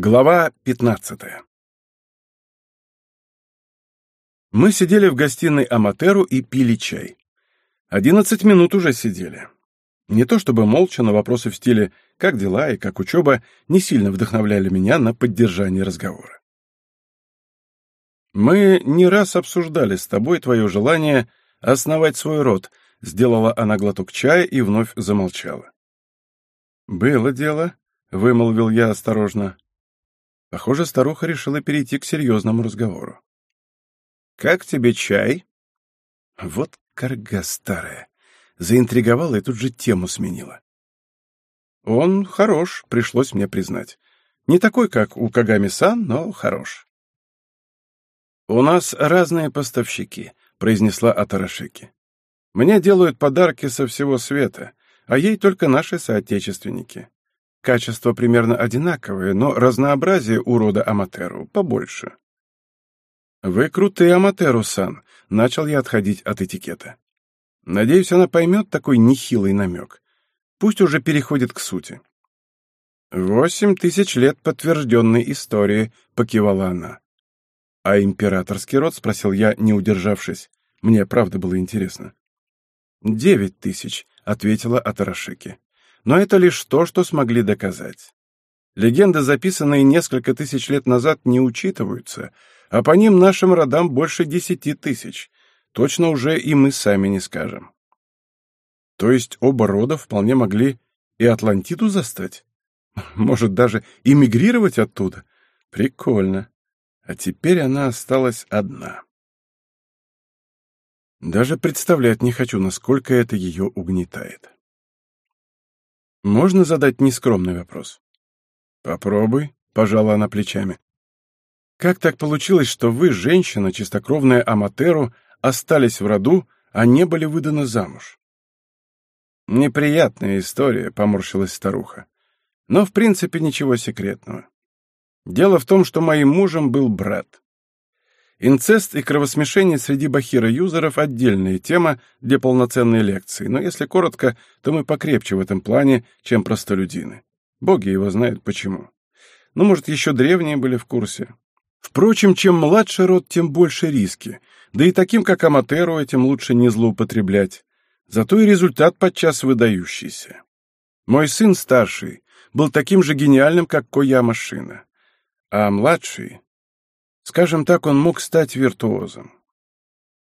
Глава 15 Мы сидели в гостиной Аматеру и пили чай. Одиннадцать минут уже сидели. Не то чтобы молча, но вопросы в стиле «как дела» и «как учеба» не сильно вдохновляли меня на поддержание разговора. «Мы не раз обсуждали с тобой твое желание основать свой род», сделала она глоток чая и вновь замолчала. «Было дело», — вымолвил я осторожно. Похоже, старуха решила перейти к серьезному разговору. «Как тебе чай?» Вот корга старая. Заинтриговала и тут же тему сменила. «Он хорош, пришлось мне признать. Не такой, как у Кагами-сан, но хорош». «У нас разные поставщики», — произнесла Атарашики. «Мне делают подарки со всего света, а ей только наши соотечественники. Качество примерно одинаковое, но разнообразие у рода Аматеру побольше. «Вы крутые, Аматеру-сан», — начал я отходить от этикета. Надеюсь, она поймет такой нехилый намек. Пусть уже переходит к сути. «Восемь тысяч лет подтвержденной истории», — покивала она. «А императорский род?» — спросил я, не удержавшись. Мне правда было интересно. «Девять тысяч», — ответила Атарашики но это лишь то, что смогли доказать. Легенды, записанные несколько тысяч лет назад, не учитываются, а по ним нашим родам больше десяти тысяч. Точно уже и мы сами не скажем. То есть оба рода вполне могли и Атлантиду застать? Может, даже эмигрировать оттуда? Прикольно. А теперь она осталась одна. Даже представлять не хочу, насколько это ее угнетает. Можно задать нескромный вопрос? Попробуй, пожала она плечами. Как так получилось, что вы, женщина, чистокровная Аматеру, остались в роду, а не были выданы замуж? Неприятная история, поморщилась старуха. Но, в принципе, ничего секретного. Дело в том, что моим мужем был брат. Инцест и кровосмешение среди бахира-юзеров — отдельная тема для полноценной лекции, но если коротко, то мы покрепче в этом плане, чем простолюдины. Боги его знают почему. Ну, может, еще древние были в курсе. Впрочем, чем младше род, тем больше риски. Да и таким, как Аматеру, этим лучше не злоупотреблять. Зато и результат подчас выдающийся. Мой сын старший был таким же гениальным, как Коя-машина. А младший Скажем так, он мог стать виртуозом.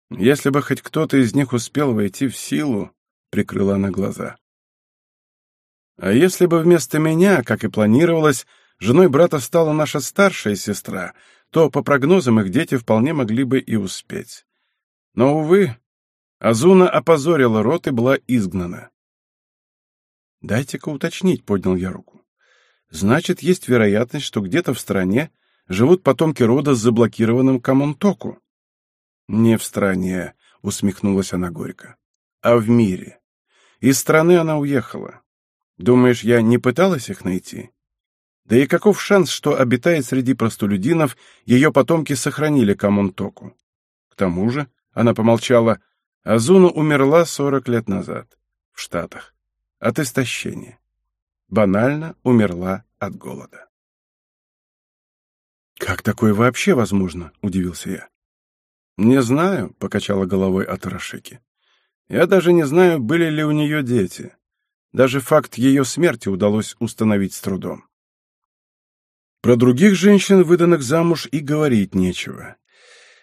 Если бы хоть кто-то из них успел войти в силу, прикрыла она глаза. А если бы вместо меня, как и планировалось, женой брата стала наша старшая сестра, то, по прогнозам, их дети вполне могли бы и успеть. Но, увы, Азуна опозорила рот и была изгнана. «Дайте-ка уточнить», — поднял я руку. «Значит, есть вероятность, что где-то в стране живут потомки рода с заблокированным Камонтоку. Не в стране, усмехнулась она горько, а в мире. Из страны она уехала. Думаешь, я не пыталась их найти? Да и каков шанс, что, обитая среди простолюдинов, ее потомки сохранили Камонтоку? К тому же, она помолчала, Азуна умерла сорок лет назад, в Штатах, от истощения. Банально умерла от голода. «Как такое вообще возможно?» — удивился я. «Не знаю», — покачала головой Атарашики. «Я даже не знаю, были ли у нее дети. Даже факт ее смерти удалось установить с трудом. Про других женщин, выданных замуж, и говорить нечего.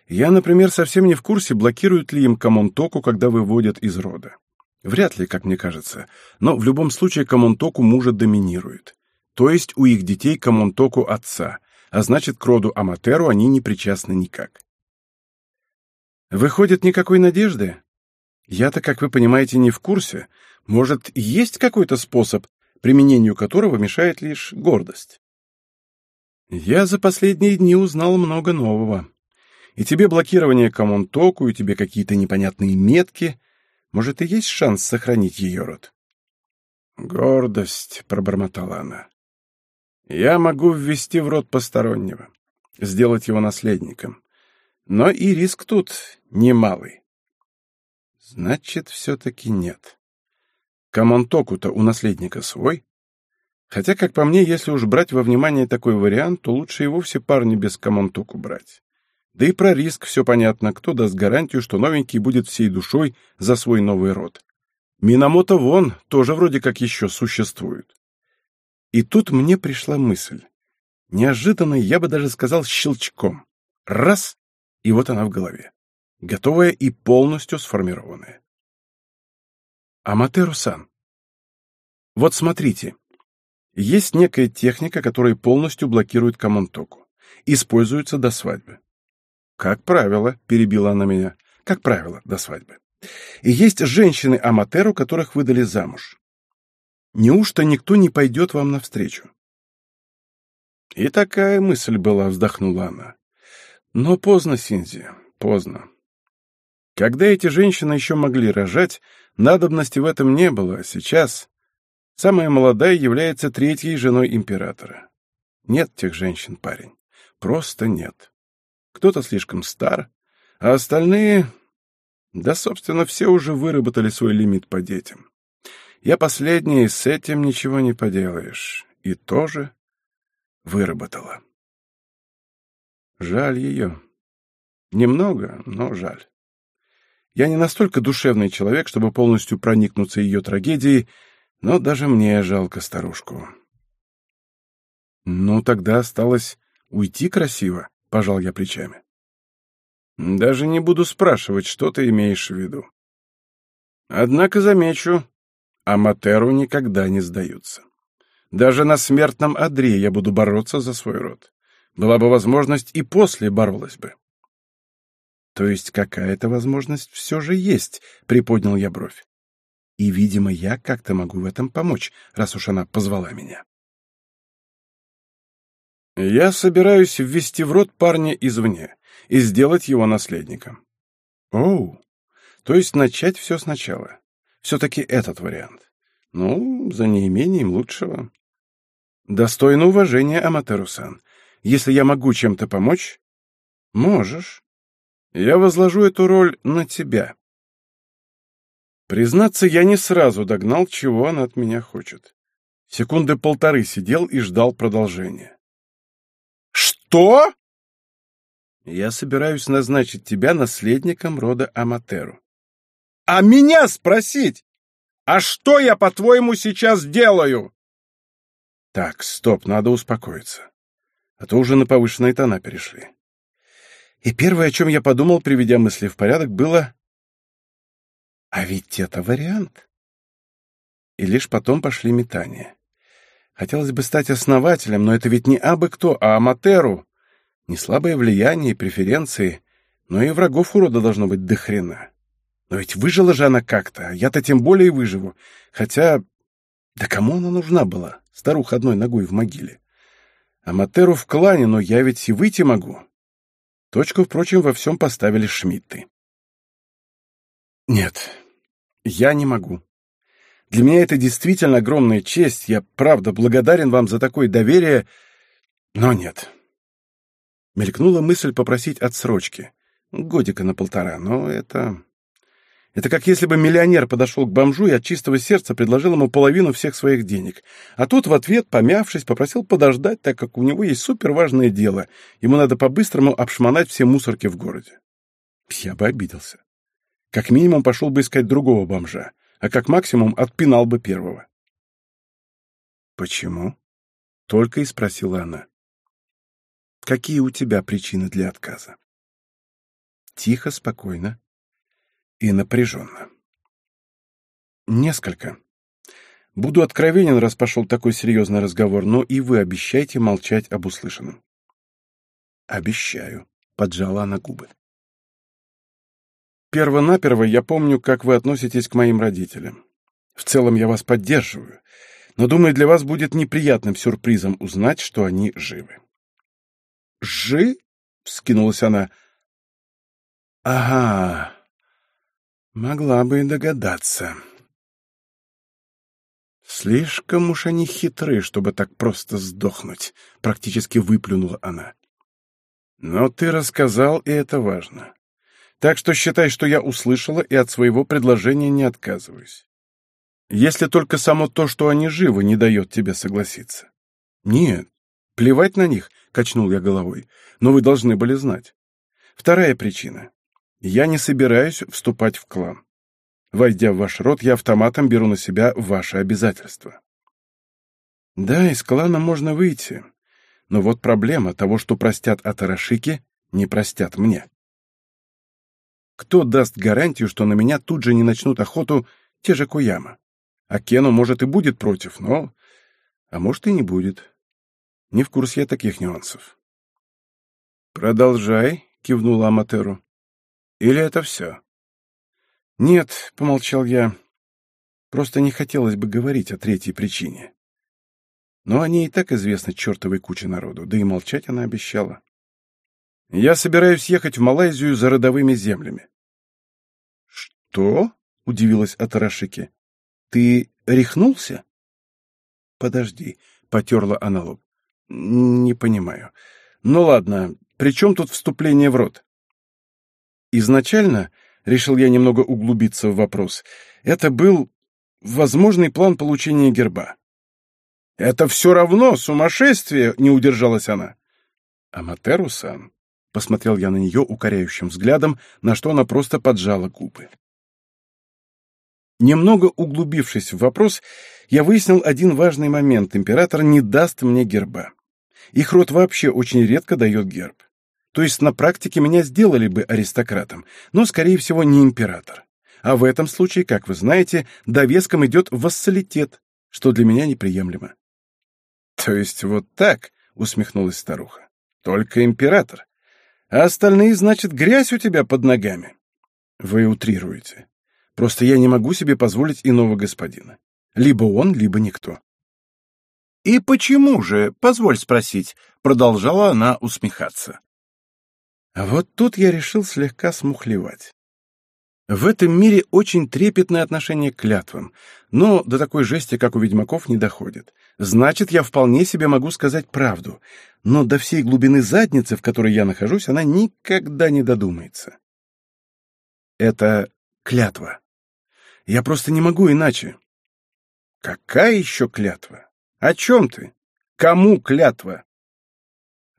Я, например, совсем не в курсе, блокируют ли им Камонтоку, когда выводят из рода. Вряд ли, как мне кажется, но в любом случае Камонтоку мужа доминирует. То есть у их детей Камонтоку отца — а значит, к роду Аматеру они не причастны никак. Выходит, никакой надежды? Я-то, как вы понимаете, не в курсе. Может, есть какой-то способ, применению которого мешает лишь гордость? Я за последние дни узнал много нового. И тебе блокирование коммунтоку, и тебе какие-то непонятные метки. Может, и есть шанс сохранить ее род? «Гордость», — пробормотала она. Я могу ввести в род постороннего, сделать его наследником. Но и риск тут немалый. Значит, все-таки нет. Камонтоку-то у наследника свой. Хотя, как по мне, если уж брать во внимание такой вариант, то лучше и вовсе парни без комонтуку брать. Да и про риск все понятно, кто даст гарантию, что новенький будет всей душой за свой новый род. Минамото вон тоже вроде как еще существует. И тут мне пришла мысль. Неожиданно, я бы даже сказал, щелчком. Раз — и вот она в голове. Готовая и полностью сформированная. Аматеру-сан. Вот смотрите. Есть некая техника, которая полностью блокирует комонтоку. Используется до свадьбы. Как правило, перебила она меня. Как правило, до свадьбы. И есть женщины-аматеру, которых выдали замуж. Неужто никто не пойдет вам навстречу? И такая мысль была, вздохнула она. Но поздно, Синзи, поздно. Когда эти женщины еще могли рожать, надобности в этом не было, а сейчас самая молодая является третьей женой императора. Нет тех женщин, парень. Просто нет. Кто-то слишком стар, а остальные... Да, собственно, все уже выработали свой лимит по детям. Я последний, с этим ничего не поделаешь. И тоже выработала. Жаль ее. Немного, но жаль. Я не настолько душевный человек, чтобы полностью проникнуться ее трагедией, но даже мне жалко старушку. Ну, тогда осталось уйти красиво, — пожал я плечами. Даже не буду спрашивать, что ты имеешь в виду. Однако замечу, Аматеру никогда не сдаются. Даже на смертном одре я буду бороться за свой род. Была бы возможность, и после боролась бы. То есть какая-то возможность все же есть, приподнял я бровь. И, видимо, я как-то могу в этом помочь, раз уж она позвала меня. Я собираюсь ввести в род парня извне и сделать его наследником. Оу, то есть начать все сначала. Все-таки этот вариант. Ну, за неимением лучшего. Достойно уважения, Аматеру-сан. Если я могу чем-то помочь... Можешь. Я возложу эту роль на тебя. Признаться, я не сразу догнал, чего она от меня хочет. Секунды полторы сидел и ждал продолжения. «Что?» «Я собираюсь назначить тебя наследником рода Аматеру». «А меня спросить? А что я, по-твоему, сейчас делаю?» «Так, стоп, надо успокоиться. А то уже на повышенные тона перешли. И первое, о чем я подумал, приведя мысли в порядок, было «А ведь это вариант». И лишь потом пошли метания. Хотелось бы стать основателем, но это ведь не абы кто, а Аматеру. Не слабое влияние и преференции, но и врагов у рода должно быть до хрена. Но ведь выжила же она как-то, а я-то тем более выживу. Хотя... Да кому она нужна была, старуха одной ногой в могиле? Аматеру в клане, но я ведь и выйти могу. Точку, впрочем, во всем поставили Шмидты. Нет, я не могу. Для меня это действительно огромная честь. Я, правда, благодарен вам за такое доверие, но нет. Мелькнула мысль попросить отсрочки. Годика на полтора, но это... Это как если бы миллионер подошел к бомжу и от чистого сердца предложил ему половину всех своих денег. А тот в ответ, помявшись, попросил подождать, так как у него есть суперважное дело. Ему надо по-быстрому обшмонать все мусорки в городе. Я бы обиделся. Как минимум пошел бы искать другого бомжа, а как максимум отпинал бы первого. «Почему?» — только и спросила она. «Какие у тебя причины для отказа?» Тихо, спокойно, и напряженно. Несколько. Буду откровенен, раз пошел такой серьезный разговор, но и вы обещайте молчать об услышанном. Обещаю, поджала она губы. Первонаперво я помню, как вы относитесь к моим родителям. В целом я вас поддерживаю, но думаю, для вас будет неприятным сюрпризом узнать, что они живы. «Жи?» — вскинулась она. «Ага, Могла бы и догадаться. Слишком уж они хитры, чтобы так просто сдохнуть, практически выплюнула она. Но ты рассказал, и это важно. Так что считай, что я услышала и от своего предложения не отказываюсь. Если только само то, что они живы, не дает тебе согласиться. Нет, плевать на них, качнул я головой, но вы должны были знать. Вторая причина. Я не собираюсь вступать в клан. Войдя в ваш род, я автоматом беру на себя ваши обязательства. Да, из клана можно выйти, но вот проблема того, что простят Атарашики, не простят мне. Кто даст гарантию, что на меня тут же не начнут охоту те же Куяма? А Кену, может, и будет против, но... А может, и не будет. Не в курсе я таких нюансов. «Продолжай», — кивнула Аматеру. «Или это все?» «Нет», — помолчал я. «Просто не хотелось бы говорить о третьей причине. Но о ней и так известно чертовой куче народу, да и молчать она обещала. Я собираюсь ехать в Малайзию за родовыми землями». «Что?» — удивилась Атарашики. Ты рехнулся? Подожди, потерла она лоб. Не понимаю. Ну ладно, при чем тут вступление в рот? Изначально, решил я немного углубиться в вопрос, это был возможный план получения герба. «Это все равно сумасшествие!» — не удержалась она. «Аматеру-сан», — посмотрел я на нее укоряющим взглядом, на что она просто поджала губы. Немного углубившись в вопрос, я выяснил один важный момент. Император не даст мне герба. Их род вообще очень редко дает герб. То есть на практике меня сделали бы аристократом, но, скорее всего, не император. А в этом случае, как вы знаете, довеском идет вассалитет, что для меня неприемлемо. «То есть вот так?» — усмехнулась старуха. «Только император. А остальные, значит, грязь у тебя под ногами?» «Вы утрируете. Просто я не могу себе позволить иного господина. Либо он, либо никто. «И почему же, позволь спросить?» — продолжала она усмехаться. А вот тут я решил слегка смухлевать. В этом мире очень трепетное отношение к клятвам, но до такой жести, как у ведьмаков, не доходит. Значит, я вполне себе могу сказать правду, но до всей глубины задницы, в которой я нахожусь, она никогда не додумается. Это клятва. Я просто не могу иначе. Какая еще клятва? О чем ты? Кому клятва?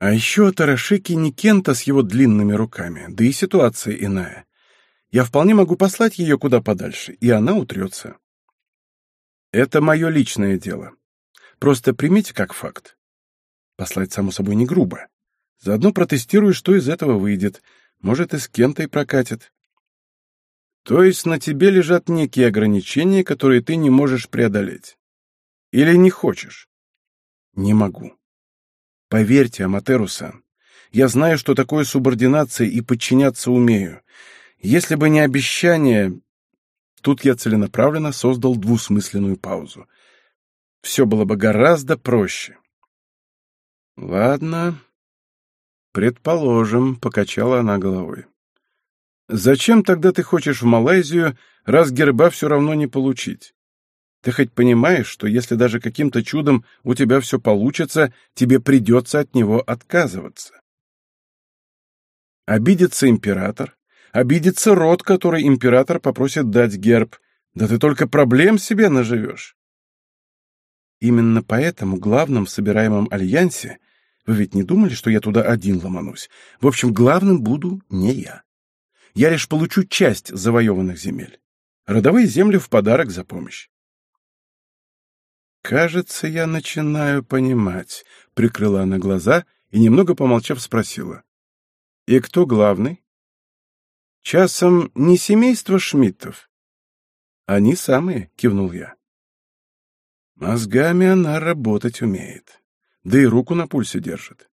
А еще Тарашики не Кента с его длинными руками, да и ситуация иная. Я вполне могу послать ее куда подальше, и она утрется. Это мое личное дело. Просто примите как факт. Послать, само собой, не грубо. Заодно протестирую, что из этого выйдет. Может, и с Кентой прокатит. То есть на тебе лежат некие ограничения, которые ты не можешь преодолеть. Или не хочешь? Не могу. Поверьте, Аматеру-сан, я знаю, что такое субординация и подчиняться умею. Если бы не обещание... Тут я целенаправленно создал двусмысленную паузу. Все было бы гораздо проще. Ладно. Предположим, покачала она головой. Зачем тогда ты хочешь в Малайзию, раз герба все равно не получить? Ты хоть понимаешь, что если даже каким-то чудом у тебя все получится, тебе придется от него отказываться? Обидится император, обидится род, который император попросит дать герб. Да ты только проблем себе наживешь. Именно поэтому главным в собираемом альянсе вы ведь не думали, что я туда один ломанусь? В общем, главным буду не я я лишь получу часть завоеванных земель. Родовые земли в подарок за помощь. «Кажется, я начинаю понимать», — прикрыла она глаза и, немного помолчав, спросила. «И кто главный?» «Часом не семейство Шмидтов?» «Они самые», — кивнул я. Мозгами она работать умеет, да и руку на пульсе держит.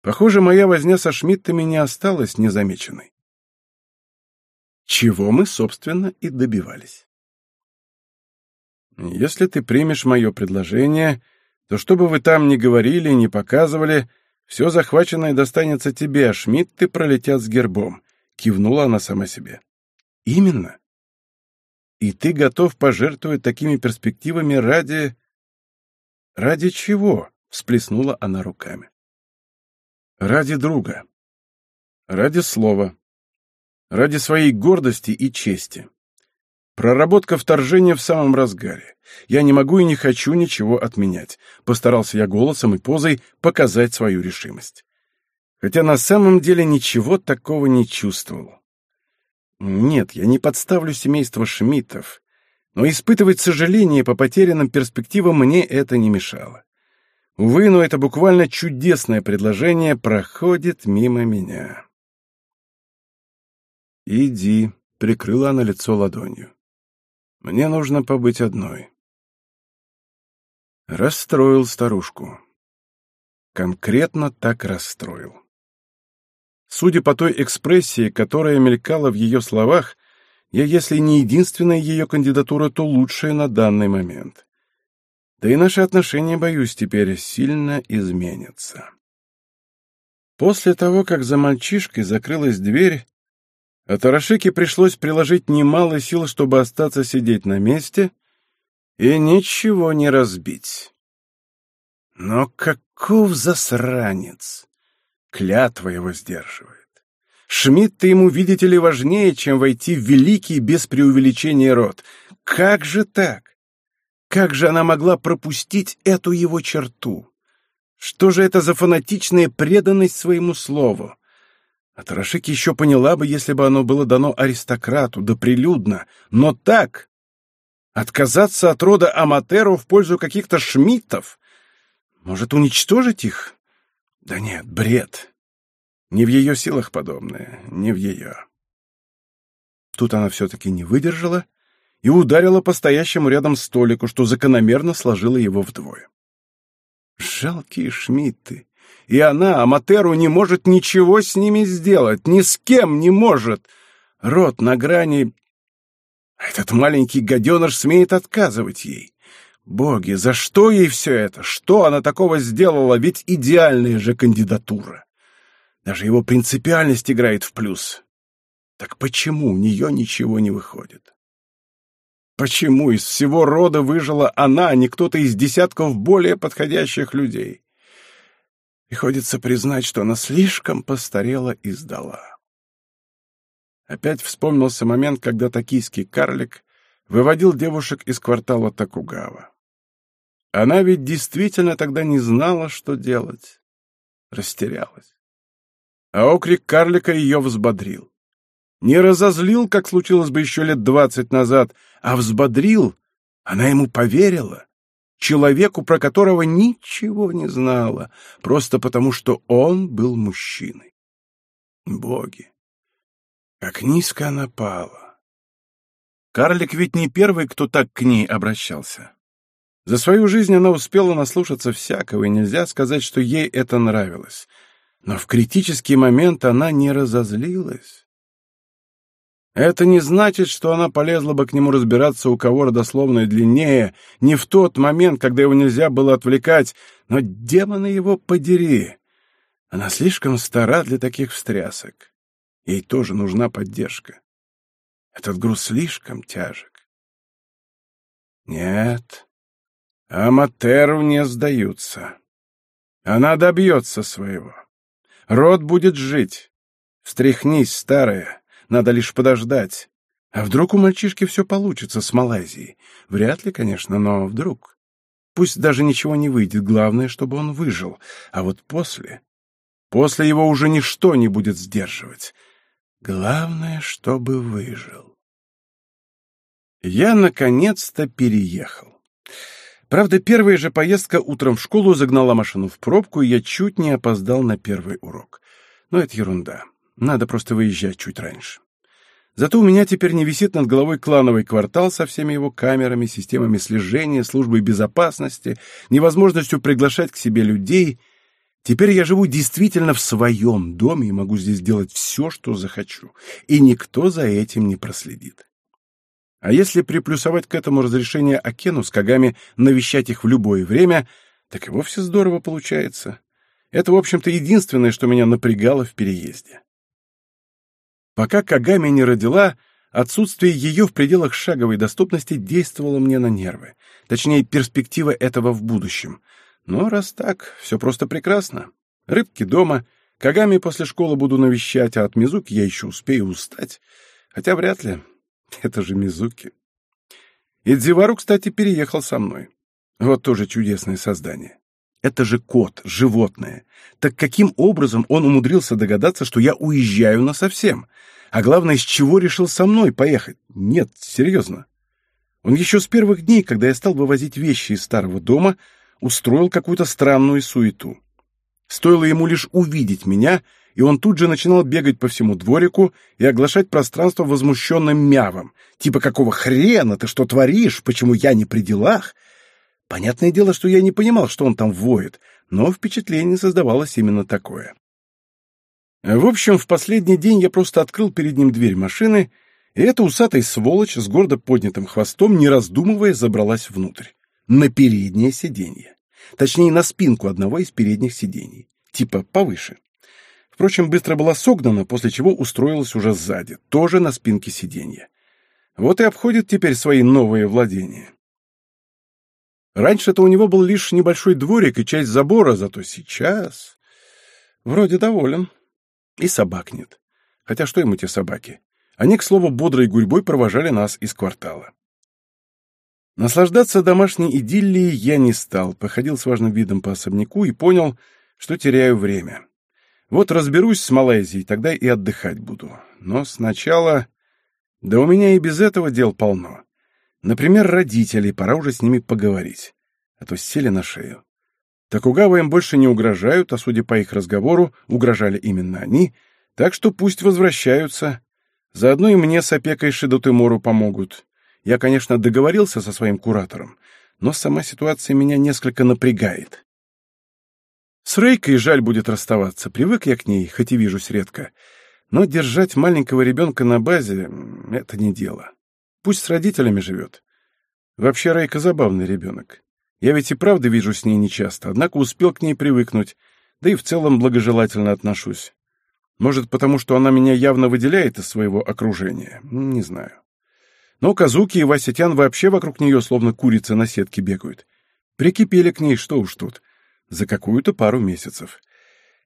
Похоже, моя возня со Шмидтами не осталась незамеченной чего мы, собственно, и добивались. Если ты примешь мое предложение, то что бы вы там ни говорили, ни показывали, все захваченное достанется тебе, а Шмидты пролетят с гербом, — кивнула она сама себе. Именно. И ты готов пожертвовать такими перспективами ради... Ради чего? — всплеснула она руками. Ради друга. Ради слова ради своей гордости и чести. Проработка вторжения в самом разгаре. Я не могу и не хочу ничего отменять. Постарался я голосом и позой показать свою решимость. Хотя на самом деле ничего такого не чувствовал. Нет, я не подставлю семейство Шмидтов, но испытывать сожаление по потерянным перспективам мне это не мешало. Увы, но это буквально чудесное предложение проходит мимо меня. «Иди», — прикрыла она лицо ладонью. «Мне нужно побыть одной». Расстроил старушку. Конкретно так расстроил. Судя по той экспрессии, которая мелькала в ее словах, я, если не единственная ее кандидатура, то лучшая на данный момент. Да и наши отношения, боюсь, теперь сильно изменятся. После того, как за мальчишкой закрылась дверь, а Тарашике пришлось приложить немало сил, чтобы остаться сидеть на месте и ничего не разбить. Но каков засранец! Клятва его сдерживает. Шмидт ему, видите ли, важнее, чем войти в великий без преувеличения род. Как же так? Как же она могла пропустить эту его черту? Что же это за фанатичная преданность своему слову? А Тарашики еще поняла бы, если бы оно было дано аристократу, да прилюдно. Но так! Отказаться от рода Аматеру в пользу каких-то шмидтов? Может, уничтожить их? Да нет, бред. Не в ее силах подобное, не в ее. Тут она все-таки не выдержала и ударила по стоящему рядом столику, что закономерно сложило его вдвое. Жалкие шмидты. И она, Аматеру, не может ничего с ними сделать, ни с кем не может. Рот на грани... Этот маленький гаденыш смеет отказывать ей. Боги, за что ей все это? Что она такого сделала? Ведь идеальная же кандидатура. Даже его принципиальность играет в плюс. Так почему у нее ничего не выходит? Почему из всего рода выжила она, а не кто-то из десятков более подходящих людей? Приходится признать, что она слишком постарела и сдала. Опять вспомнился момент, когда токийский карлик выводил девушек из квартала Такугава. Она ведь действительно тогда не знала, что делать. Растерялась. А окрик карлика ее взбодрил. Не разозлил, как случилось бы еще лет двадцать назад, а взбодрил. Она ему поверила. Человеку, про которого ничего не знала, просто потому что он был мужчиной. Боги! Как низко она пала! Карлик ведь не первый, кто так к ней обращался. За свою жизнь она успела наслушаться всякого, и нельзя сказать, что ей это нравилось. Но в критический момент она не разозлилась. Это не значит, что она полезла бы к нему разбираться, у кого родословная длиннее, не в тот момент, когда его нельзя было отвлекать, но демона его подери. Она слишком стара для таких встрясок. Ей тоже нужна поддержка. Этот груз слишком тяжек. Нет, Аматеру не сдаются. Она добьется своего. Род будет жить. Встряхнись, старая, надо лишь подождать. А вдруг у мальчишки все получится с Малайзией? Вряд ли, конечно, но вдруг. Пусть даже ничего не выйдет, главное, чтобы он выжил. А вот после... После его уже ничто не будет сдерживать. Главное, чтобы выжил. Я, наконец-то, переехал. Правда, первая же поездка утром в школу загнала машину в пробку, и я чуть не опоздал на первый урок. Но это ерунда. Надо просто выезжать чуть раньше. Зато у меня теперь не висит над головой клановый квартал со всеми его камерами, системами слежения, службой безопасности, невозможностью приглашать к себе людей. Теперь я живу действительно в своем доме и могу здесь делать все, что захочу, и никто за этим не проследит. А если приплюсовать к этому разрешение Акену с Кагами навещать их в любое время, так и вовсе здорово получается. Это, в общем-то, единственное, что меня напрягало в переезде. Пока Кагами не родила, отсутствие ее в пределах шаговой доступности действовало мне на нервы. Точнее, перспектива этого в будущем. Но раз так, все просто прекрасно. Рыбки дома, Кагами после школы буду навещать, а от Мизуки я еще успею устать. Хотя вряд ли. Это же Мизуки. И Дзивару, кстати, переехал со мной. Вот тоже чудесное создание. Это же кот, животное. Так каким образом он умудрился догадаться, что я уезжаю насовсем? А главное, с чего решил со мной поехать? Нет, серьезно. Он еще с первых дней, когда я стал вывозить вещи из старого дома, устроил какую-то странную суету. Стоило ему лишь увидеть меня, и он тут же начинал бегать по всему дворику и оглашать пространство возмущенным мявом. Типа «Какого хрена ты что творишь? Почему я не при делах?» Понятное дело, что я не понимал, что он там воет, но впечатление создавалось именно такое. В общем, в последний день я просто открыл перед ним дверь машины, и эта усатая сволочь с гордо поднятым хвостом, не раздумывая, забралась внутрь. На переднее сиденье. Точнее, на спинку одного из передних сидений. Типа повыше. Впрочем, быстро была согнана, после чего устроилась уже сзади, тоже на спинке сиденья. Вот и обходит теперь свои новые владения. Раньше-то у него был лишь небольшой дворик и часть забора, зато сейчас... Вроде доволен. И собак нет. Хотя что ему те собаки? Они, к слову, бодрой гурьбой провожали нас из квартала. Наслаждаться домашней идиллией я не стал, походил с важным видом по особняку и понял, что теряю время. Вот разберусь с Малайзией, тогда и отдыхать буду. Но сначала... Да у меня и без этого дел полно. Например, родителей, пора уже с ними поговорить. А то сели на шею. Такугава им больше не угрожают, а судя по их разговору, угрожали именно они, так что пусть возвращаются. Заодно и мне с опекой Шидотымору помогут. Я, конечно, договорился со своим куратором, но сама ситуация меня несколько напрягает. С Рейкой жаль будет расставаться, привык я к ней, хоть и вижусь редко. Но держать маленького ребенка на базе — это не дело. Пусть с родителями живет. Вообще Рейка забавный ребенок. Я ведь и правда вижу с ней нечасто, однако успел к ней привыкнуть, да и в целом благожелательно отношусь. Может, потому что она меня явно выделяет из своего окружения, не знаю. Но Казуки и Васятян вообще вокруг нее словно курицы на сетке бегают. Прикипели к ней, что уж тут, за какую-то пару месяцев.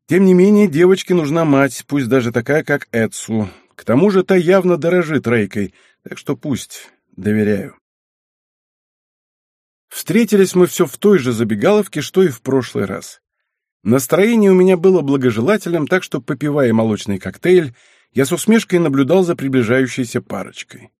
Тем не менее, девочке нужна мать, пусть даже такая, как Эдсу. К тому же та явно дорожит Рейкой, так что пусть, доверяю. Встретились мы все в той же забегаловке, что и в прошлый раз. Настроение у меня было благожелательным, так что, попивая молочный коктейль, я с усмешкой наблюдал за приближающейся парочкой.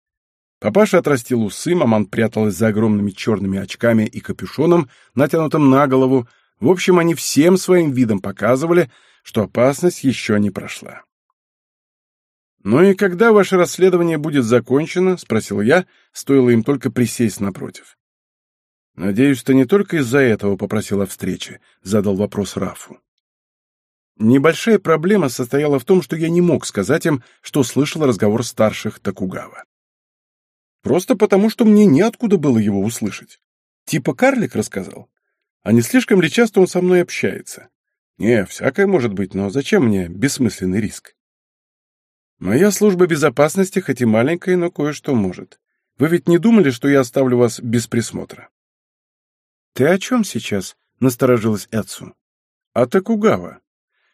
Папаша отрастил усы, маман пряталась за огромными черными очками и капюшоном, натянутым на голову. В общем, они всем своим видом показывали, что опасность еще не прошла. «Ну и когда ваше расследование будет закончено?» — спросил я, стоило им только присесть напротив. «Надеюсь, ты не только из-за этого попросил о встрече», — задал вопрос Рафу. Небольшая проблема состояла в том, что я не мог сказать им, что слышал разговор старших Токугава. Просто потому, что мне неоткуда было его услышать. Типа карлик рассказал. А не слишком ли часто он со мной общается? Не, всякое может быть, но зачем мне бессмысленный риск? Моя служба безопасности, хоть и маленькая, но кое-что может. Вы ведь не думали, что я оставлю вас без присмотра? Ты о чем сейчас? Насторожилась Эцу. А Такугава.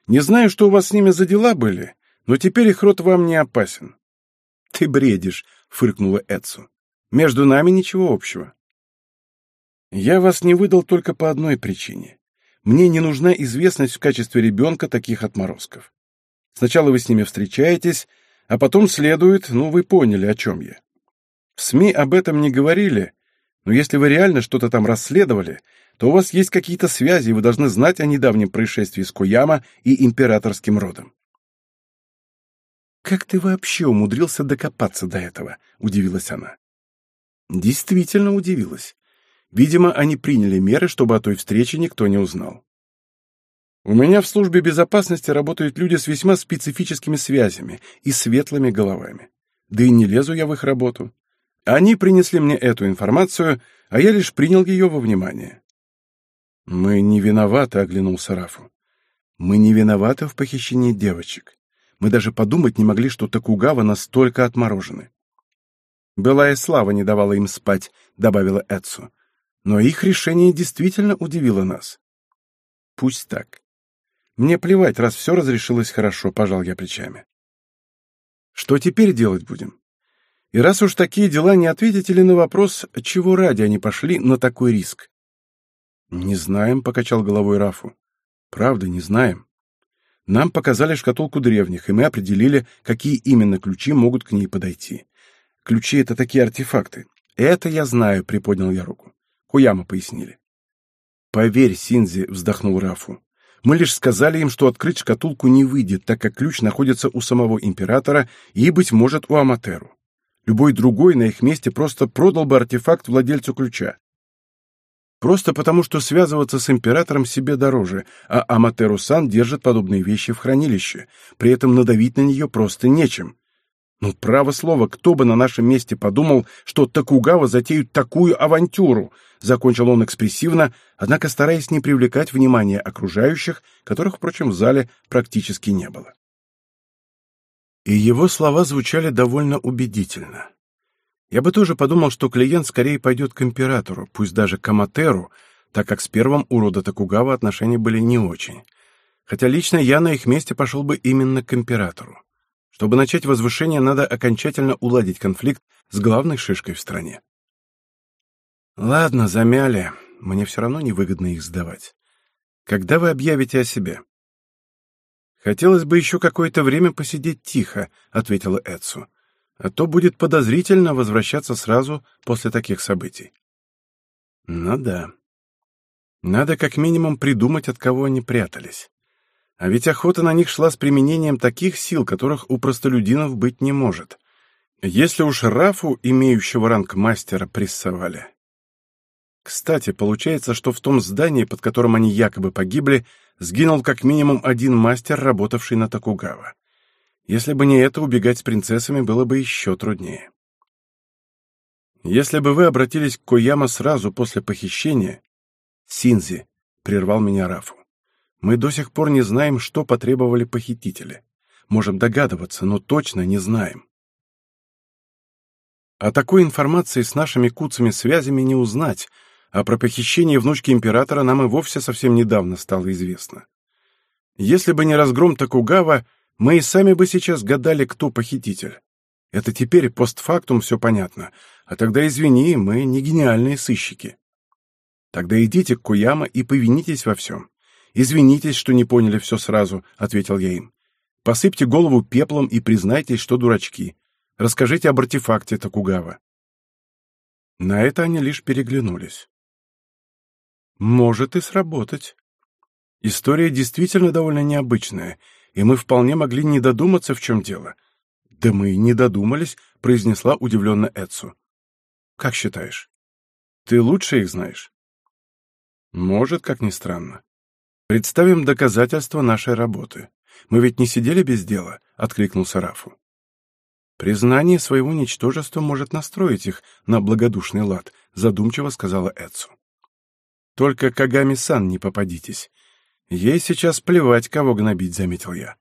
Не знаю, что у вас с ними за дела были, но теперь их рот вам не опасен. Ты бредишь, фыркнула Эцу. Между нами ничего общего. Я вас не выдал только по одной причине. Мне не нужна известность в качестве ребенка таких отморозков. Сначала вы с ними встречаетесь, а потом следует, ну, вы поняли, о чем я. В СМИ об этом не говорили, но если вы реально что-то там расследовали, то у вас есть какие-то связи, и вы должны знать о недавнем происшествии с Кояма и императорским родом. «Как ты вообще умудрился докопаться до этого?» — удивилась она. Действительно удивилась. Видимо, они приняли меры, чтобы о той встрече никто не узнал. У меня в службе безопасности работают люди с весьма специфическими связями и светлыми головами. Да и не лезу я в их работу. Они принесли мне эту информацию, а я лишь принял ее во внимание. «Мы не виноваты», — оглянулся Рафу. «Мы не виноваты в похищении девочек. Мы даже подумать не могли, что Токугава настолько отморожены». «Былая слава не давала им спать», — добавила Эдсу. «Но их решение действительно удивило нас». «Пусть так. Мне плевать, раз все разрешилось хорошо, пожал я плечами. Что теперь делать будем? И раз уж такие дела, не ответите ли на вопрос, чего ради они пошли на такой риск? «Не знаем», — покачал головой Рафу. «Правда, не знаем. Нам показали шкатулку древних, и мы определили, какие именно ключи могут к ней подойти. Ключи — это такие артефакты. Это я знаю», — приподнял я руку. Куяма пояснили. «Поверь, Синзи», — вздохнул Рафу. «Мы лишь сказали им, что открыть шкатулку не выйдет, так как ключ находится у самого императора и, быть может, у Аматеру. Любой другой на их месте просто продал бы артефакт владельцу ключа. Просто потому, что связываться с императором себе дороже, а Аматеру-сан держит подобные вещи в хранилище, при этом надавить на нее просто нечем. Ну, право слово, кто бы на нашем месте подумал, что Токугава затеют такую авантюру, закончил он экспрессивно, однако стараясь не привлекать внимания окружающих, которых, впрочем, в зале практически не было. И его слова звучали довольно убедительно. Я бы тоже подумал, что клиент скорее пойдет к императору, пусть даже к Аматеру, так как с первым у рода Токугава отношения были не очень. Хотя лично я на их месте пошел бы именно к императору. Чтобы начать возвышение, надо окончательно уладить конфликт с главной шишкой в стране. Ладно, замяли. Мне все равно невыгодно их сдавать. Когда вы объявите о себе? Хотелось бы еще какое-то время посидеть тихо, ответила Эцу а то будет подозрительно возвращаться сразу после таких событий. Ну да. Надо как минимум придумать, от кого они прятались. А ведь охота на них шла с применением таких сил, которых у простолюдинов быть не может. Если уж Рафу, имеющего ранг мастера, прессовали. Кстати, получается, что в том здании, под которым они якобы погибли, сгинул как минимум один мастер, работавший на Токугава. Если бы не это, убегать с принцессами было бы еще труднее. Если бы вы обратились к Кояма сразу после похищения... Синзи, — прервал меня Рафу, — мы до сих пор не знаем, что потребовали похитители. Можем догадываться, но точно не знаем. О такой информации с нашими куцами связями не узнать, а про похищение внучки императора нам и вовсе совсем недавно стало известно. Если бы не разгром Токугава, мы и сами бы сейчас гадали, кто похититель. Это теперь постфактум все понятно. А тогда, извини, мы не гениальные сыщики. Тогда идите к Куяма и повинитесь во всем. Извинитесь, что не поняли все сразу, — ответил я им. Посыпьте голову пеплом и признайтесь, что дурачки. Расскажите об артефакте Токугава. На это они лишь переглянулись. Может и сработать. История действительно довольно необычная — и мы вполне могли не додуматься, в чем дело. Да мы и не додумались, произнесла удивленно Эцу. Как считаешь? Ты лучше их знаешь? Может, как ни странно. Представим доказательства нашей работы. Мы ведь не сидели без дела, откликнулся Рафу. Признание своего ничтожества может настроить их на благодушный лад, задумчиво сказала Эцу. Только Кагами-сан не попадитесь. Ей сейчас плевать, кого гнобить, заметил я.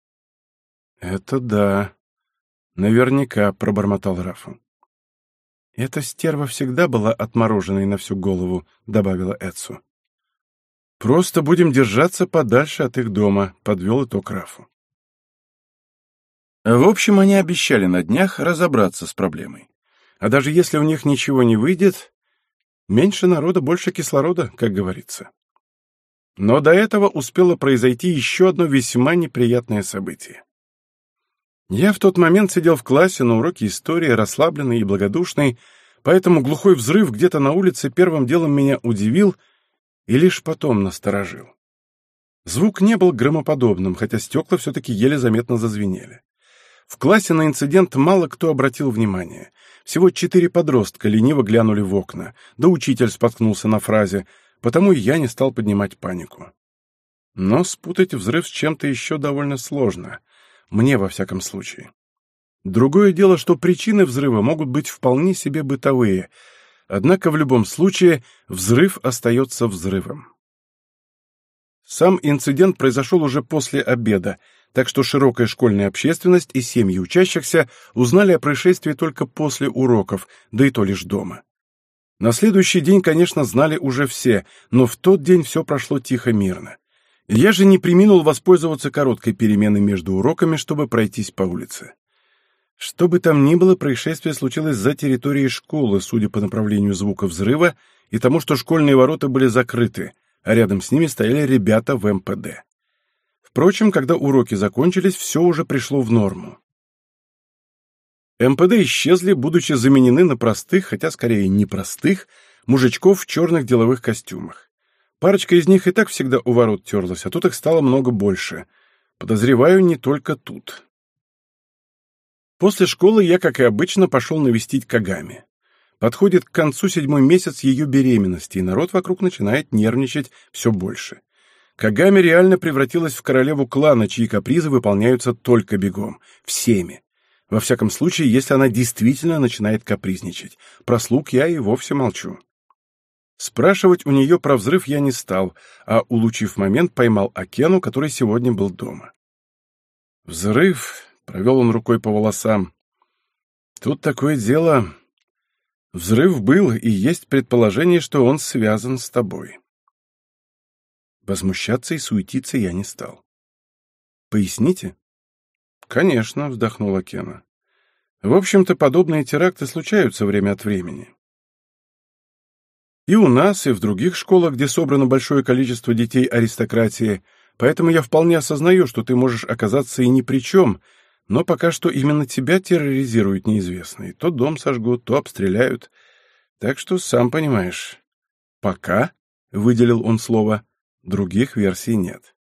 Это да. Наверняка, пробормотал Рафу. Эта стерва всегда была отмороженной на всю голову, добавила Эцу. Просто будем держаться подальше от их дома, подвел итог Рафу. В общем, они обещали на днях разобраться с проблемой. А даже если у них ничего не выйдет, меньше народа, больше кислорода, как говорится. Но до этого успело произойти еще одно весьма неприятное событие. Я в тот момент сидел в классе на уроке истории, расслабленный и благодушный, поэтому глухой взрыв где-то на улице первым делом меня удивил и лишь потом насторожил. Звук не был громоподобным, хотя стекла все-таки еле заметно зазвенели. В классе на инцидент мало кто обратил внимание. Всего четыре подростка лениво глянули в окна, да учитель споткнулся на фразе потому я не стал поднимать панику. Но спутать взрыв с чем-то еще довольно сложно. Мне, во всяком случае. Другое дело, что причины взрыва могут быть вполне себе бытовые, однако в любом случае взрыв остается взрывом. Сам инцидент произошел уже после обеда, так что широкая школьная общественность и семьи учащихся узнали о происшествии только после уроков, да и то лишь дома. На следующий день, конечно, знали уже все, но в тот день все прошло тихо-мирно. Я же не приминул воспользоваться короткой переменой между уроками, чтобы пройтись по улице. Что бы там ни было, происшествие случилось за территорией школы, судя по направлению звука взрыва и тому, что школьные ворота были закрыты, а рядом с ними стояли ребята в МПД. Впрочем, когда уроки закончились, все уже пришло в норму. МПД исчезли, будучи заменены на простых, хотя скорее непростых, мужичков в черных деловых костюмах. Парочка из них и так всегда у ворот терлась, а тут их стало много больше. Подозреваю, не только тут. После школы я, как и обычно, пошел навестить Кагами. Подходит к концу седьмой месяц ее беременности, и народ вокруг начинает нервничать все больше. Кагами реально превратилась в королеву клана, чьи капризы выполняются только бегом. Всеми. Во всяком случае, если она действительно начинает капризничать. Про слуг я и вовсе молчу. Спрашивать у нее про взрыв я не стал, а, улучив момент, поймал Акену, который сегодня был дома. «Взрыв», — провел он рукой по волосам. «Тут такое дело. Взрыв был, и есть предположение, что он связан с тобой». Возмущаться и суетиться я не стал. «Поясните?» «Конечно», — вздохнула Кена. «В общем-то, подобные теракты случаются время от времени. И у нас, и в других школах, где собрано большое количество детей аристократии, поэтому я вполне осознаю, что ты можешь оказаться и ни при чем, но пока что именно тебя терроризируют неизвестные. То дом сожгут, то обстреляют. Так что, сам понимаешь. «Пока», — выделил он слово, — других версий нет.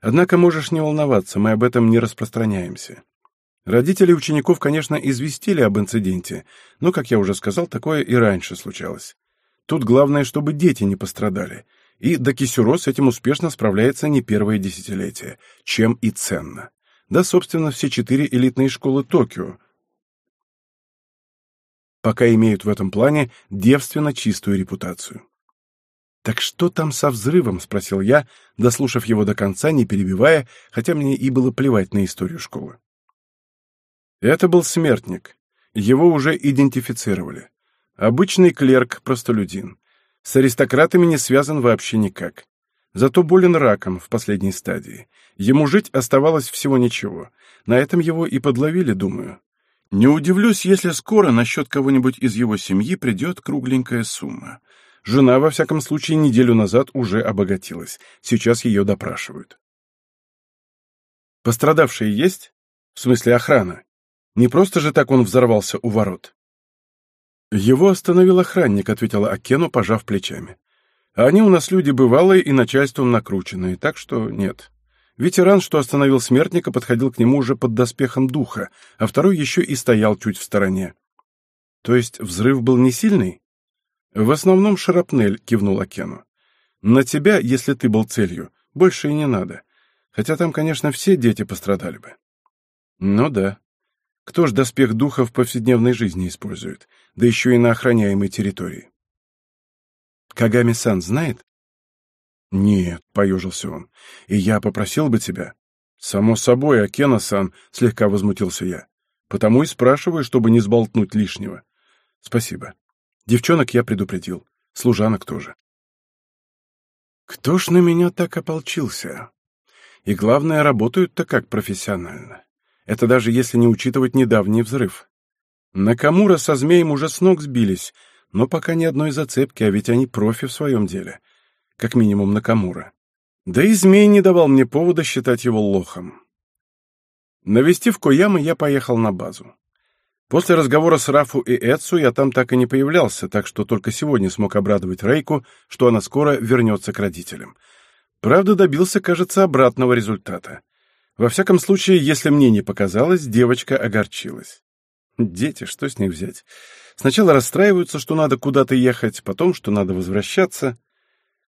Однако можешь не волноваться, мы об этом не распространяемся. Родители учеников, конечно, известили об инциденте, но, как я уже сказал, такое и раньше случалось. Тут главное, чтобы дети не пострадали. И Дакисюро с этим успешно справляется не первое десятилетие, чем и ценно. Да, собственно, все четыре элитные школы Токио. Пока имеют в этом плане девственно чистую репутацию. «Так что там со взрывом?» — спросил я, дослушав его до конца, не перебивая, хотя мне и было плевать на историю школы. Это был смертник. Его уже идентифицировали. Обычный клерк-простолюдин. С аристократами не связан вообще никак. Зато болен раком в последней стадии. Ему жить оставалось всего ничего. На этом его и подловили, думаю. Не удивлюсь, если скоро насчет кого-нибудь из его семьи придет кругленькая сумма. Жена, во всяком случае, неделю назад уже обогатилась. Сейчас ее допрашивают. Пострадавшие есть? В смысле охрана. Не просто же так он взорвался у ворот. «Его остановил охранник», — ответила Акену, пожав плечами. «Они у нас люди бывалые и начальством накрученные, так что нет. Ветеран, что остановил смертника, подходил к нему уже под доспехом духа, а второй еще и стоял чуть в стороне. То есть взрыв был не сильный?» «В основном шарапнель», — кивнул Акену. «На тебя, если ты был целью, больше и не надо. Хотя там, конечно, все дети пострадали бы». «Ну да», кто ж доспех духа в повседневной жизни использует, да еще и на охраняемой территории? Кагами-сан знает? Нет, поежился он, и я попросил бы тебя. Само собой, Акена-сан, слегка возмутился я. Потому и спрашиваю, чтобы не сболтнуть лишнего. Спасибо. Девчонок я предупредил, служанок тоже. Кто ж на меня так ополчился? И главное, работают-то как профессионально. Это даже если не учитывать недавний взрыв. Накамура со змеем уже с ног сбились, но пока ни одной зацепки, а ведь они профи в своем деле. Как минимум Накамура. Да и змей не давал мне повода считать его лохом. Навестив Коямы, я поехал на базу. После разговора с Рафу и Эцу я там так и не появлялся, так что только сегодня смог обрадовать Рейку, что она скоро вернется к родителям. Правда, добился, кажется, обратного результата. Во всяком случае, если мне не показалось, девочка огорчилась. Дети, что с них взять? Сначала расстраиваются, что надо куда-то ехать, потом, что надо возвращаться.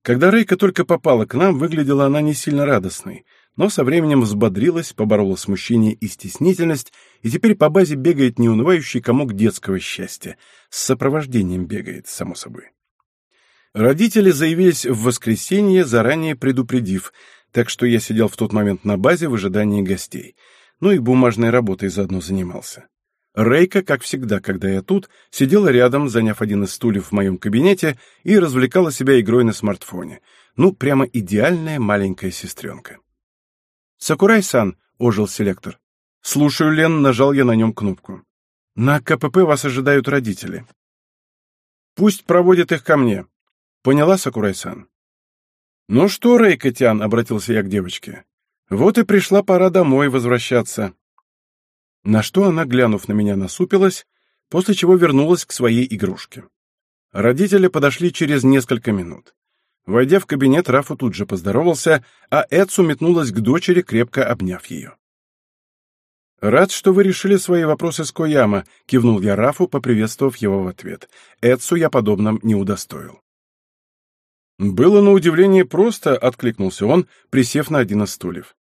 Когда Рейка только попала к нам, выглядела она не сильно радостной, но со временем взбодрилась, поборола смущение и стеснительность, и теперь по базе бегает неунывающий комок детского счастья. С сопровождением бегает, само собой. Родители заявились в воскресенье, заранее предупредив, так что я сидел в тот момент на базе в ожидании гостей. Ну и бумажной работой заодно занимался. Рейка, как всегда, когда я тут, сидела рядом, заняв один из стульев в моем кабинете и развлекала себя игрой на смартфоне. Ну, прямо идеальная маленькая сестренка. «Сакурай-сан», — ожил селектор. «Слушаю, Лен», — нажал я на нем кнопку. «На КПП вас ожидают родители». «Пусть проводят их ко мне». «Поняла, Сакурай-сан?» «Ну что, Рейкотян», — обратился я к девочке, — «вот и пришла пора домой возвращаться». На что она, глянув на меня, насупилась, после чего вернулась к своей игрушке. Родители подошли через несколько минут. Войдя в кабинет, Рафу тут же поздоровался, а Эдсу метнулась к дочери, крепко обняв ее. «Рад, что вы решили свои вопросы с Кояма», — кивнул я Рафу, поприветствовав его в ответ. Эдсу я подобным не удостоил. «Было на удивление просто», — откликнулся он, присев на один из стульев.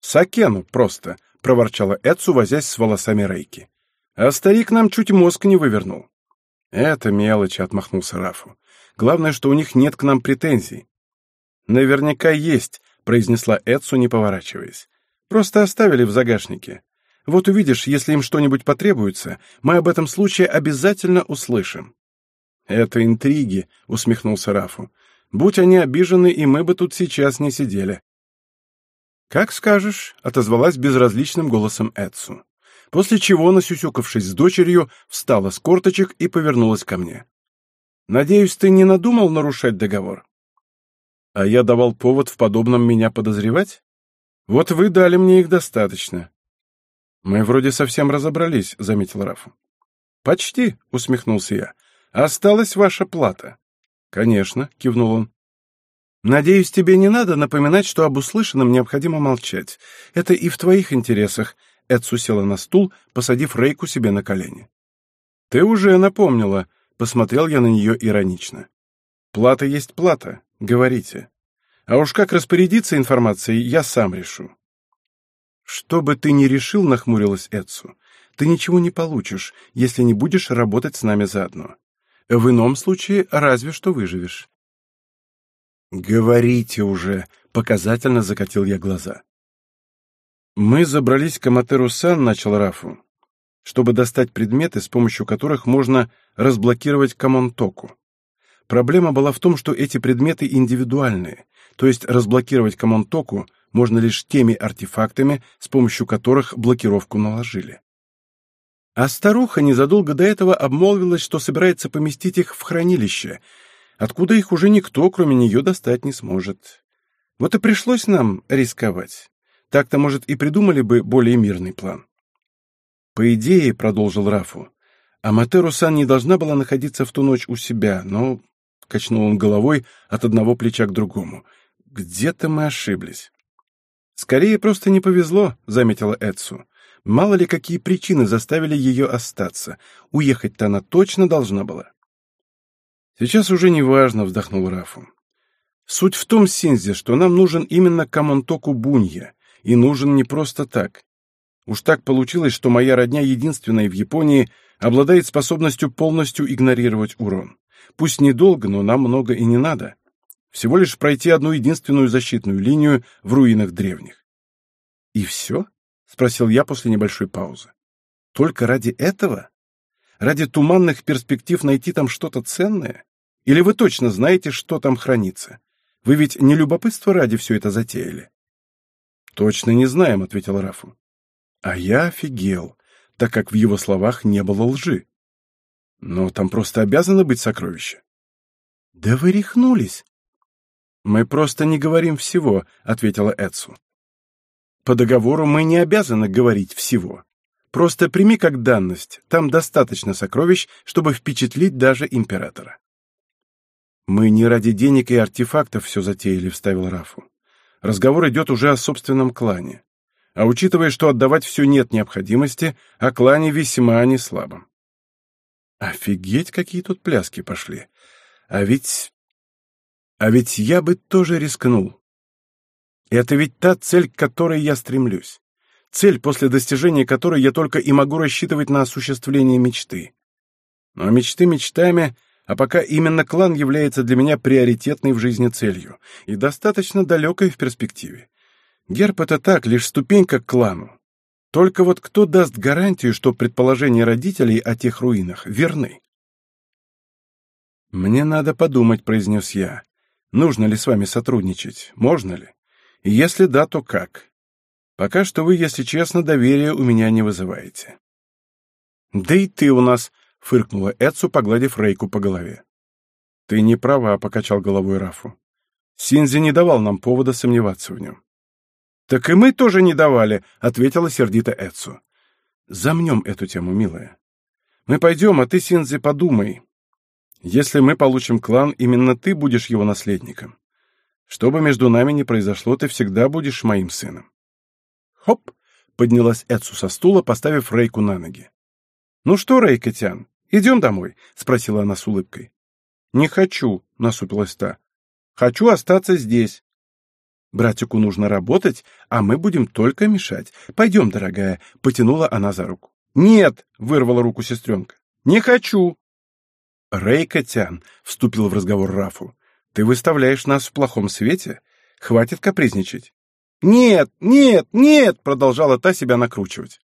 «Сакену просто», — проворчала Эдсу, возясь с волосами Рейки. «А старик нам чуть мозг не вывернул». «Это мелочь», — отмахнулся Рафу. «Главное, что у них нет к нам претензий». «Наверняка есть», — произнесла Эдсу, не поворачиваясь. «Просто оставили в загашнике. Вот увидишь, если им что-нибудь потребуется, мы об этом случае обязательно услышим». «Это интриги», — усмехнулся Рафу. «Будь они обижены, и мы бы тут сейчас не сидели». «Как скажешь», — отозвалась безразличным голосом Эдсу. После чего, насюсюкавшись с дочерью, встала с корточек и повернулась ко мне. «Надеюсь, ты не надумал нарушать договор?» «А я давал повод в подобном меня подозревать? Вот вы дали мне их достаточно». «Мы вроде совсем разобрались», — заметил Рафу. «Почти», — усмехнулся я. «Осталась ваша плата». «Конечно», — кивнул он. «Надеюсь, тебе не надо напоминать, что об услышанном необходимо молчать. Это и в твоих интересах», — Эдсу села на стул, посадив Рейку себе на колени. «Ты уже напомнила», — посмотрел я на нее иронично. «Плата есть плата, говорите. А уж как распорядиться информацией, я сам решу». «Что бы ты ни решил», — нахмурилась Эдсу, — «ты ничего не получишь, если не будешь работать с нами заодно. В ином случае разве что выживешь». «Говорите уже!» — показательно закатил я глаза. «Мы забрались к Аматеру-сан», — начал Рафу, «чтобы достать предметы, с помощью которых можно разблокировать Камонтоку. Проблема была в том, что эти предметы индивидуальные, то есть разблокировать Камонтоку можно лишь теми артефактами, с помощью которых блокировку наложили. А старуха незадолго до этого обмолвилась, что собирается поместить их в хранилище — откуда их уже никто, кроме нее, достать не сможет. Вот и пришлось нам рисковать. Так-то, может, и придумали бы более мирный план. По идее, — продолжил Рафу, — Аматеру-сан не должна была находиться в ту ночь у себя, но... — качнул он головой от одного плеча к другому. — Где-то мы ошиблись. — Скорее, просто не повезло, — заметила Эдсу. Мало ли, какие причины заставили ее остаться. Уехать-то она точно должна была. Сейчас уже не важно, вздохнул Рафу. Суть в том, Синзи, что нам нужен именно Камонтоку Бунья, и нужен не просто так. Уж так получилось, что моя родня единственная в Японии обладает способностью полностью игнорировать урон. Пусть недолго, но нам много и не надо. Всего лишь пройти одну единственную защитную линию в руинах древних. «И все?» — спросил я после небольшой паузы. «Только ради этого? Ради туманных перспектив найти там что-то ценное? Или вы точно знаете, что там хранится? Вы ведь не любопытство ради все это затеяли?» «Точно не знаем», — ответил Рафу. А я офигел, так как в его словах не было лжи. «Но там просто обязано быть сокровище». «Да вы рехнулись!» «Мы просто не говорим всего», — ответила Эдсу. «По договору мы не обязаны говорить всего. Просто прими как данность, там достаточно сокровищ, чтобы впечатлить даже императора». «Мы не ради денег и артефактов все затеяли», — вставил Рафу. «Разговор идет уже о собственном клане. А учитывая, что отдавать все нет необходимости, о клане весьма не слабом». «Офигеть, какие тут пляски пошли! А ведь... А ведь я бы тоже рискнул. Это ведь та цель, к которой я стремлюсь. Цель, после достижения которой я только и могу рассчитывать на осуществление мечты. Но мечты мечтами, а пока именно клан является для меня приоритетной в жизни целью и достаточно далекой в перспективе. Герб — это так, лишь ступенька к клану. Только вот кто даст гарантию, что предположения родителей о тех руинах верны? «Мне надо подумать», — произнес я. «Нужно ли с вами сотрудничать? Можно ли? И если да, то как? Пока что вы, если честно, доверия у меня не вызываете. Да и ты у нас, — фыркнула Эдсу, погладив Рейку по голове. Ты не права, — покачал головой Рафу. Синзи не давал нам повода сомневаться в нем. «Так и мы тоже не давали», — ответила сердито Эдсу. «Замнем эту тему, милая. Мы пойдем, а ты, Синзи, подумай. Если мы получим клан, именно ты будешь его наследником. Что бы между нами ни произошло, ты всегда будешь моим сыном». «Хоп!» — поднялась Эдсу со стула, поставив Рейку на ноги. «Ну что, Рейка Тян, идем домой?» — спросила она с улыбкой. «Не хочу», — насупилась та. «Хочу остаться здесь». «Братику нужно работать, а мы будем только мешать. Пойдем, дорогая», — потянула она за руку. «Нет», — вырвала руку сестренка. «Не хочу». «Рейка Тян», — вступил в разговор Рафу, — «ты выставляешь нас в плохом свете? Хватит капризничать». «Нет, нет, нет!» — продолжала та себя накручивать.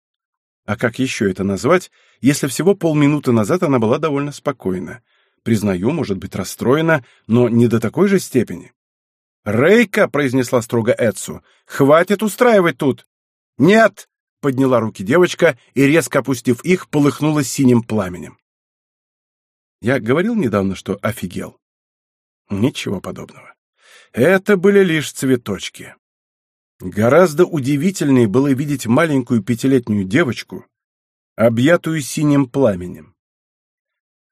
А как еще это назвать, если всего полминуты назад она была довольно спокойна? Признаю, может быть, расстроена, но не до такой же степени. «Рейка!» — произнесла строго Эдсу. «Хватит устраивать тут!» «Нет!» — подняла руки девочка и, резко опустив их, полыхнула синим пламенем. Я говорил недавно, что офигел. Ничего подобного. Это были лишь цветочки. Гораздо удивительнее было видеть маленькую пятилетнюю девочку, объятую синим пламенем.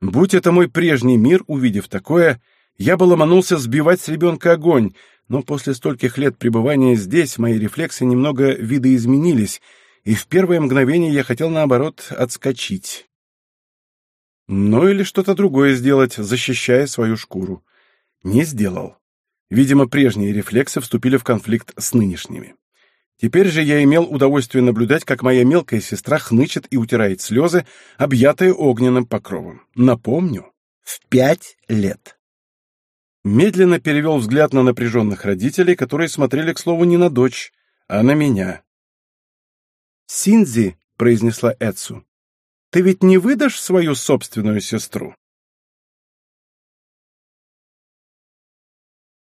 Будь это мой прежний мир, увидев такое, я бы ломанулся сбивать с ребенка огонь, но после стольких лет пребывания здесь мои рефлексы немного видоизменились, и в первое мгновение я хотел, наоборот, отскочить. Ну или что-то другое сделать, защищая свою шкуру. Не сделал. Видимо, прежние рефлексы вступили в конфликт с нынешними. Теперь же я имел удовольствие наблюдать, как моя мелкая сестра хнычет и утирает слезы, объятые огненным покровом. Напомню, в пять лет. Медленно перевел взгляд на напряженных родителей, которые смотрели, к слову, не на дочь, а на меня. «Синзи», — произнесла Эцу, — «ты ведь не выдашь свою собственную сестру?»